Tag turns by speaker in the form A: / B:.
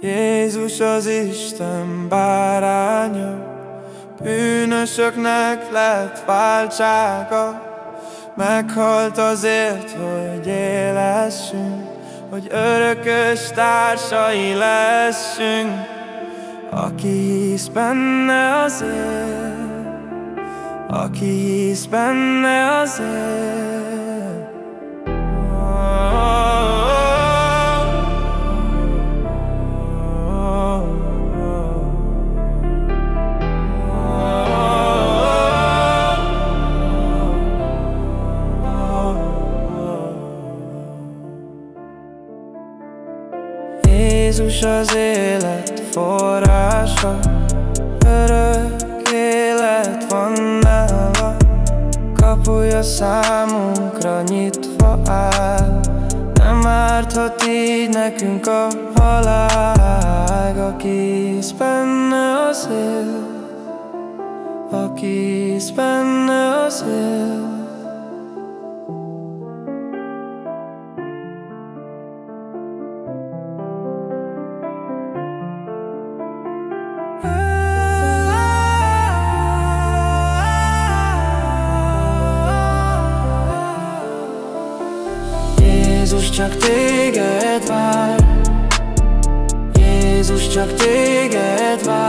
A: Jézus az Isten báránya, Bűnösöknek lett váltsága, Meghalt azért, hogy élessünk, Hogy örökös társai lessünk, Aki hisz benne az él, Aki hisz benne az él. Jézus az élet forrása. Örök élet van nála. Kapuja számunkra nyitva áll. Nem árthat így nekünk a halál. Aki hisz benne az él. Aki hisz benne az él Jézus csak téged vár. Jézus csak téged vár